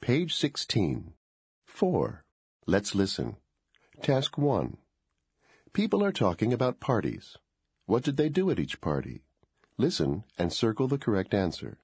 Page 16. 4. Let's listen. Task 1. People are talking about parties. What did they do at each party? Listen and circle the correct answer.